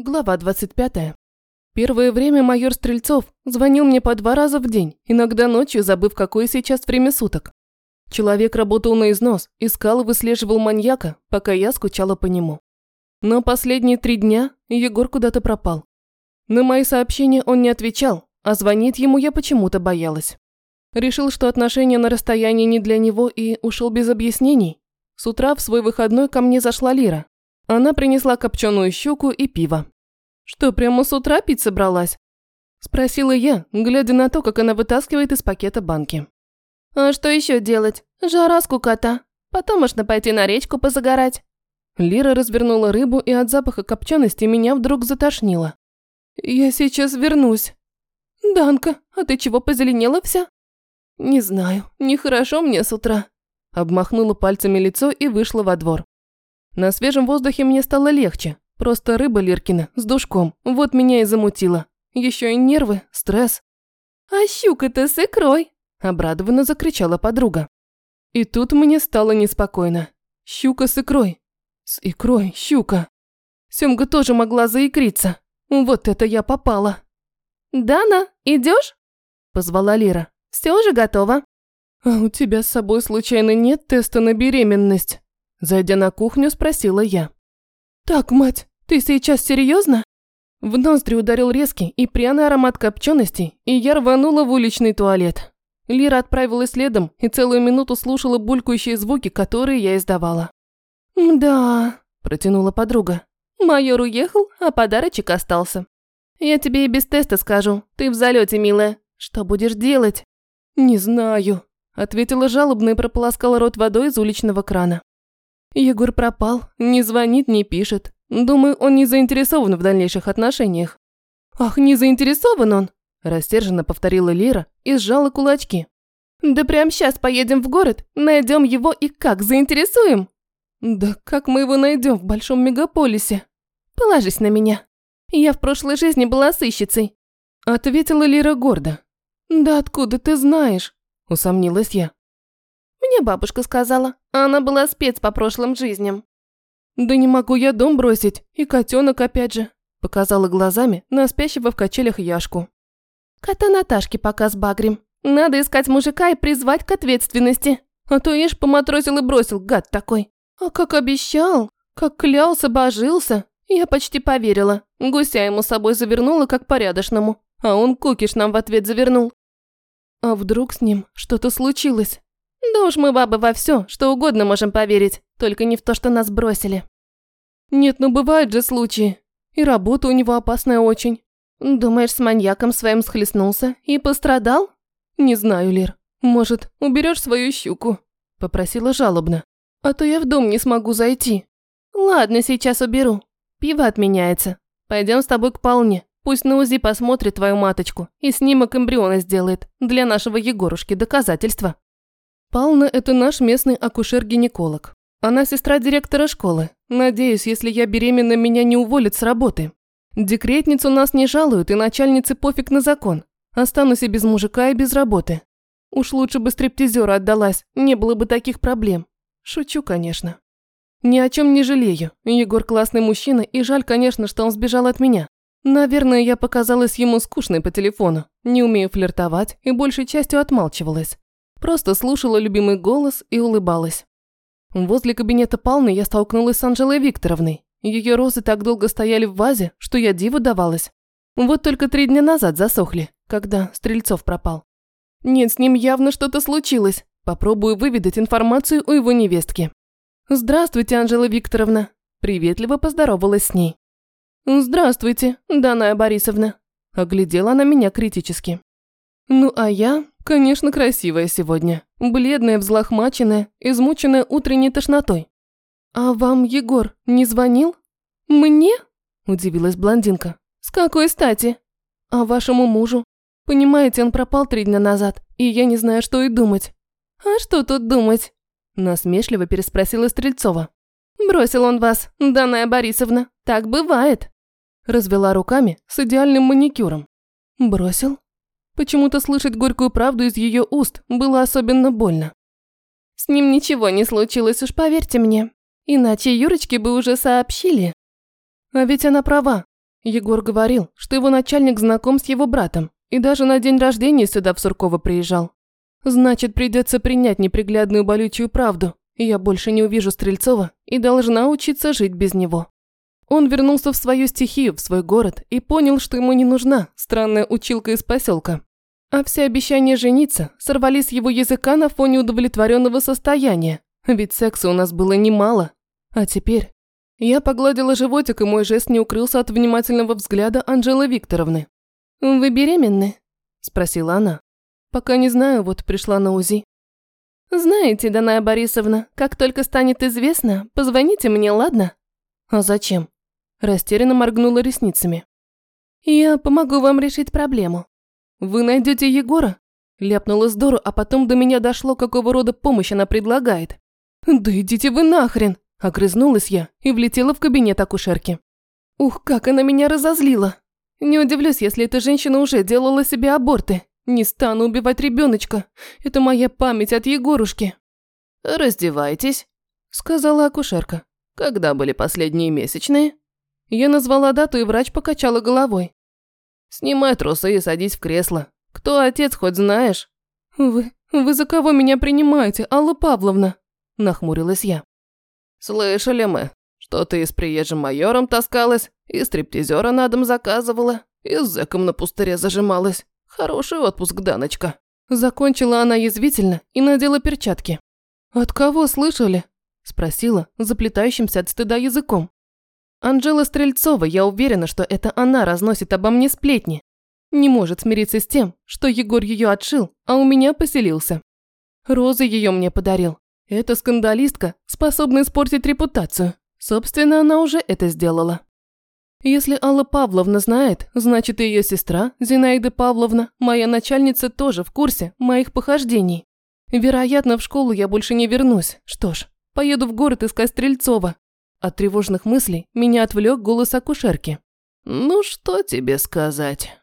Глава 25. Первое время майор Стрельцов звонил мне по два раза в день, иногда ночью, забыв, какое сейчас время суток. Человек работал на износ, искал и выслеживал маньяка, пока я скучала по нему. Но последние три дня Егор куда-то пропал. На мои сообщения он не отвечал, а звонить ему я почему-то боялась. Решил, что отношения на расстоянии не для него и ушел без объяснений. С утра в свой выходной ко мне зашла Лира, она принесла копченую щуку и пиво. «Что, прямо с утра пить собралась?» Спросила я, глядя на то, как она вытаскивает из пакета банки. «А что еще делать? Жара скукота. Потом можно пойти на речку позагорать». Лира развернула рыбу, и от запаха копчености меня вдруг затошнило. «Я сейчас вернусь». «Данка, а ты чего позеленела вся?» «Не знаю, нехорошо мне с утра». Обмахнула пальцами лицо и вышла во двор. На свежем воздухе мне стало легче. Просто рыба Лиркина с душком. Вот меня и замутило. Еще и нервы, стресс. «А щука-то с икрой!» – обрадованно закричала подруга. И тут мне стало неспокойно. Щука с икрой. С икрой, щука. Семга тоже могла заикриться. Вот это я попала. «Дана, идешь? позвала Лира. Все уже готово». «А у тебя с собой случайно нет теста на беременность?» Зайдя на кухню, спросила я. «Так, мать, ты сейчас серьезно? В ноздри ударил резкий и пряный аромат копчености, и я рванула в уличный туалет. Лира отправилась следом и целую минуту слушала булькающие звуки, которые я издавала. «Да», – протянула подруга. «Майор уехал, а подарочек остался. Я тебе и без теста скажу, ты в залете, милая. Что будешь делать?» «Не знаю», – ответила жалобно и прополоскала рот водой из уличного крана. Егор пропал, не звонит, не пишет. Думаю, он не заинтересован в дальнейших отношениях. Ах, не заинтересован он? Растерженно повторила Лира и сжала кулачки. Да прямо сейчас поедем в город, найдем его и как заинтересуем? Да как мы его найдем в большом мегаполисе? Положись на меня. Я в прошлой жизни была сыщицей. Ответила Лира гордо. Да откуда ты знаешь? Усомнилась я. Мне бабушка сказала. Она была спец по прошлым жизням. Да не могу я дом бросить, и котенок опять же. Показала глазами на спящего в качелях Яшку. Кота Наташки пока сбагрим. Надо искать мужика и призвать к ответственности. А то ишь поматросил и бросил, гад такой. А как обещал, как клялся, божился. Я почти поверила. Гуся ему с собой завернула, как порядочному. А он кукиш нам в ответ завернул. А вдруг с ним что-то случилось? Да уж мы, бабы, во все, что угодно можем поверить, только не в то, что нас бросили. Нет, ну бывают же случаи. И работа у него опасная очень. Думаешь, с маньяком своим схлестнулся и пострадал? Не знаю, Лир. Может, уберешь свою щуку? Попросила жалобно. А то я в дом не смогу зайти. Ладно, сейчас уберу. Пиво отменяется. Пойдем с тобой к Полне. Пусть на УЗИ посмотрит твою маточку и снимок эмбриона сделает. Для нашего Егорушки доказательства. Пална – это наш местный акушер-гинеколог. Она сестра директора школы. Надеюсь, если я беременна, меня не уволят с работы. Декретницу нас не жалуют, и начальнице пофиг на закон. Останусь и без мужика, и без работы. Уж лучше бы стриптизеру отдалась, не было бы таких проблем. Шучу, конечно. Ни о чем не жалею. Егор классный мужчина, и жаль, конечно, что он сбежал от меня. Наверное, я показалась ему скучной по телефону, не умею флиртовать и большей частью отмалчивалась. Просто слушала любимый голос и улыбалась. Возле кабинета Палны я столкнулась с Анжелой Викторовной. Ее розы так долго стояли в вазе, что я диву давалась. Вот только три дня назад засохли, когда Стрельцов пропал. Нет, с ним явно что-то случилось. Попробую выведать информацию у его невестки. «Здравствуйте, Анжела Викторовна!» Приветливо поздоровалась с ней. «Здравствуйте, Даная Борисовна!» Оглядела она меня критически. Ну а я Конечно, красивая сегодня. Бледная, взлохмаченная, измученная утренней тошнотой. «А вам Егор не звонил?» «Мне?» – удивилась блондинка. «С какой стати?» «А вашему мужу? Понимаете, он пропал три дня назад, и я не знаю, что и думать». «А что тут думать?» – насмешливо переспросила Стрельцова. «Бросил он вас, Даная Борисовна. Так бывает». Развела руками с идеальным маникюром. «Бросил?» Почему-то слышать горькую правду из ее уст было особенно больно. С ним ничего не случилось, уж поверьте мне. Иначе Юрочке бы уже сообщили. А ведь она права. Егор говорил, что его начальник знаком с его братом и даже на день рождения сюда в Сурково приезжал. Значит, придется принять неприглядную болючую правду, я больше не увижу Стрельцова и должна учиться жить без него. Он вернулся в свою стихию, в свой город, и понял, что ему не нужна странная училка из поселка. А все обещания жениться сорвались с его языка на фоне удовлетворенного состояния, ведь секса у нас было немало. А теперь я погладила животик, и мой жест не укрылся от внимательного взгляда Анжелы Викторовны. «Вы беременны?» – спросила она. «Пока не знаю, вот пришла на УЗИ». «Знаете, Даная Борисовна, как только станет известно, позвоните мне, ладно?» «А зачем?» Растерянно моргнула ресницами. «Я помогу вам решить проблему». «Вы найдете Егора?» Ляпнула здорово, а потом до меня дошло, какого рода помощь она предлагает. «Да идите вы нахрен!» Огрызнулась я и влетела в кабинет акушерки. Ух, как она меня разозлила. Не удивлюсь, если эта женщина уже делала себе аборты. Не стану убивать ребеночка. Это моя память от Егорушки. «Раздевайтесь», – сказала акушерка. «Когда были последние месячные?» Я назвала дату, и врач покачала головой. «Снимай трусы и садись в кресло. Кто отец, хоть знаешь?» «Вы... вы за кого меня принимаете, Алла Павловна?» – нахмурилась я. «Слышали мы, что ты с приезжим майором таскалась, и стриптизера на дом заказывала, и с зэком на пустыре зажималась. Хороший отпуск, Даночка». Закончила она язвительно и надела перчатки. «От кого слышали?» – спросила, заплетающимся от стыда языком. Анжела Стрельцова, я уверена, что это она разносит обо мне сплетни. Не может смириться с тем, что Егор ее отшил, а у меня поселился. Розы ее мне подарил. Эта скандалистка способна испортить репутацию. Собственно, она уже это сделала. Если Алла Павловна знает, значит и ее сестра, Зинаида Павловна, моя начальница, тоже в курсе моих похождений. Вероятно, в школу я больше не вернусь. Что ж, поеду в город искать Стрельцова. От тревожных мыслей меня отвлек голос акушерки. «Ну что тебе сказать?»